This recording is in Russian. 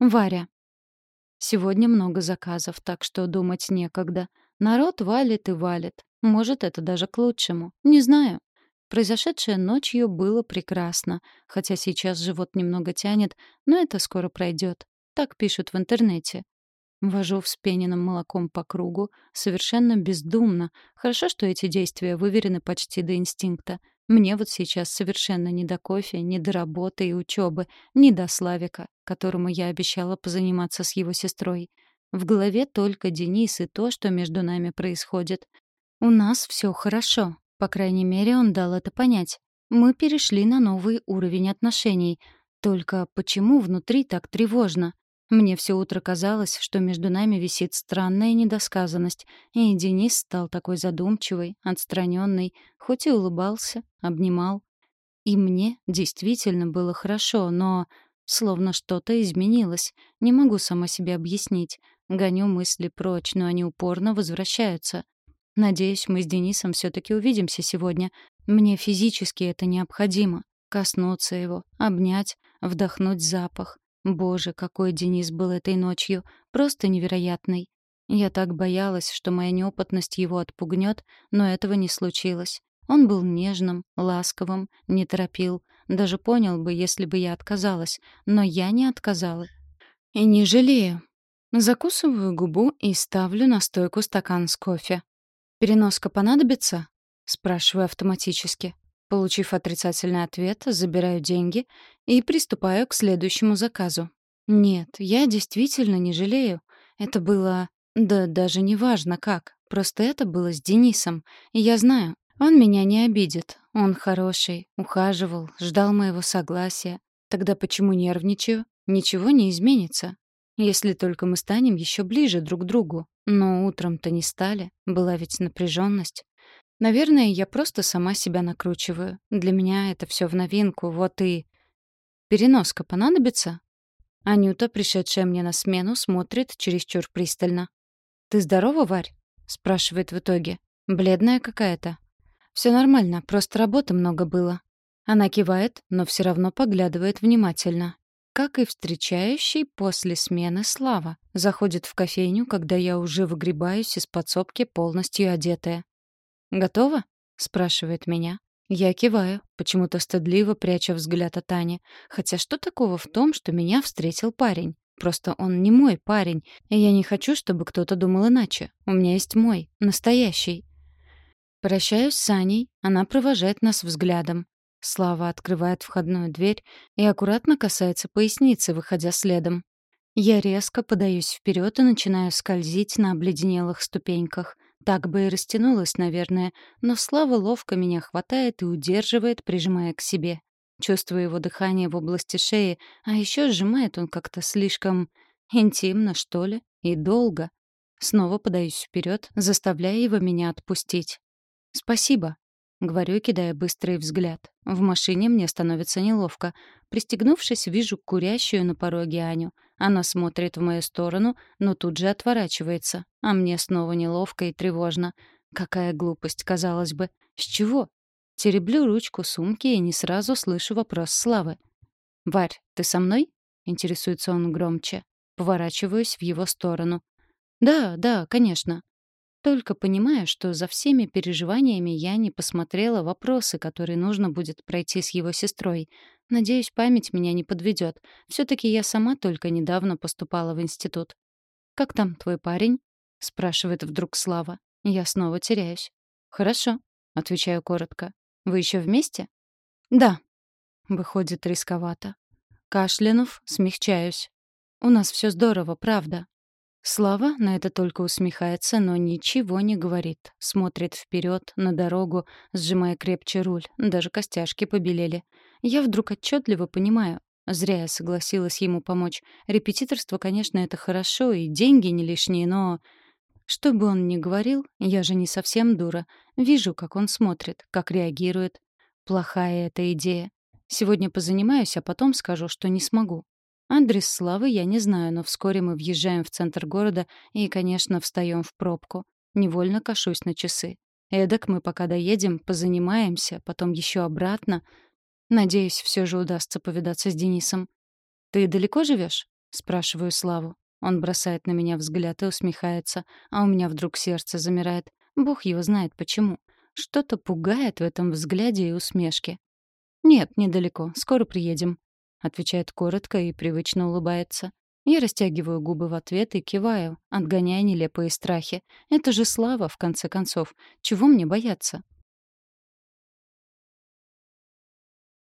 Варя. Сегодня много заказов, так что думать некогда. Народ валит и валит. Может, это даже к лучшему. Не знаю. Произошедшее ночью было прекрасно, хотя сейчас живот немного тянет, но это скоро пройдет. Так пишут в интернете. Вожу вспененным молоком по кругу, совершенно бездумно. Хорошо, что эти действия выверены почти до инстинкта. Мне вот сейчас совершенно не до кофе, не до работы и учебы, не до Славика, которому я обещала позаниматься с его сестрой. В голове только Денис и то, что между нами происходит. У нас все хорошо. По крайней мере, он дал это понять. Мы перешли на новый уровень отношений. Только почему внутри так тревожно? Мне все утро казалось, что между нами висит странная недосказанность, и Денис стал такой задумчивый, отстраненный, хоть и улыбался, обнимал. И мне действительно было хорошо, но словно что-то изменилось. Не могу сама себе объяснить. Гоню мысли прочь, но они упорно возвращаются. Надеюсь, мы с Денисом все таки увидимся сегодня. Мне физически это необходимо. Коснуться его, обнять, вдохнуть запах. Боже, какой Денис был этой ночью. Просто невероятный. Я так боялась, что моя неопытность его отпугнет, но этого не случилось. Он был нежным, ласковым, не торопил. Даже понял бы, если бы я отказалась. Но я не отказала. И не жалею. Закусываю губу и ставлю на стойку стакан с кофе. «Переноска понадобится?» — спрашиваю автоматически. Получив отрицательный ответ, забираю деньги и приступаю к следующему заказу. Нет, я действительно не жалею. Это было... Да даже не важно как. Просто это было с Денисом. И я знаю, он меня не обидит. Он хороший, ухаживал, ждал моего согласия. Тогда почему нервничаю? Ничего не изменится. Если только мы станем еще ближе друг к другу. Но утром-то не стали. Была ведь напряженность. Наверное, я просто сама себя накручиваю. Для меня это все в новинку, вот и... Переноска понадобится? Анюта, пришедшая мне на смену, смотрит чересчур пристально. «Ты здорова, Варь?» — спрашивает в итоге. «Бледная какая-то». Все нормально, просто работы много было». Она кивает, но все равно поглядывает внимательно. Как и встречающий после смены Слава. Заходит в кофейню, когда я уже выгребаюсь из подсобки полностью одетая. «Готова?» — спрашивает меня. Я киваю, почему-то стыдливо пряча взгляд от Ани. Хотя что такого в том, что меня встретил парень? Просто он не мой парень, и я не хочу, чтобы кто-то думал иначе. У меня есть мой, настоящий. Прощаюсь с Аней, она провожает нас взглядом. Слава открывает входную дверь и аккуратно касается поясницы, выходя следом. Я резко подаюсь вперед и начинаю скользить на обледенелых ступеньках — так бы и растянулась, наверное, но Слава ловко меня хватает и удерживает, прижимая к себе. Чувствую его дыхание в области шеи, а еще сжимает он как-то слишком интимно, что ли, и долго. Снова подаюсь вперед, заставляя его меня отпустить. «Спасибо», — говорю, кидая быстрый взгляд. В машине мне становится неловко. Пристегнувшись, вижу курящую на пороге Аню — она смотрит в мою сторону, но тут же отворачивается. А мне снова неловко и тревожно. Какая глупость, казалось бы. С чего? Тереблю ручку сумки и не сразу слышу вопрос Славы. «Варь, ты со мной?» — интересуется он громче. Поворачиваюсь в его сторону. «Да, да, конечно». Только понимаю, что за всеми переживаниями я не посмотрела вопросы, которые нужно будет пройти с его сестрой. Надеюсь, память меня не подведет. Все-таки я сама только недавно поступала в институт. «Как там твой парень?» — спрашивает вдруг Слава. Я снова теряюсь. «Хорошо», — отвечаю коротко. «Вы еще вместе?» «Да». Выходит рисковато. Кашлянув, смягчаюсь. «У нас все здорово, правда. Слава на это только усмехается, но ничего не говорит. Смотрит вперед на дорогу, сжимая крепче руль. Даже костяшки побелели. Я вдруг отчетливо понимаю. Зря я согласилась ему помочь. Репетиторство, конечно, это хорошо, и деньги не лишние, но... Что бы он ни говорил, я же не совсем дура. Вижу, как он смотрит, как реагирует. Плохая эта идея. Сегодня позанимаюсь, а потом скажу, что не смогу. Адрес Славы я не знаю, но вскоре мы въезжаем в центр города и, конечно, встаем в пробку. Невольно кашусь на часы. Эдак мы пока доедем, позанимаемся, потом еще обратно. Надеюсь, все же удастся повидаться с Денисом. «Ты далеко живешь? — спрашиваю Славу. Он бросает на меня взгляд и усмехается, а у меня вдруг сердце замирает. Бог его знает почему. Что-то пугает в этом взгляде и усмешке. «Нет, недалеко. Скоро приедем», — отвечает коротко и привычно улыбается. Я растягиваю губы в ответ и киваю, отгоняя нелепые страхи. Это же слава, в конце концов. Чего мне бояться?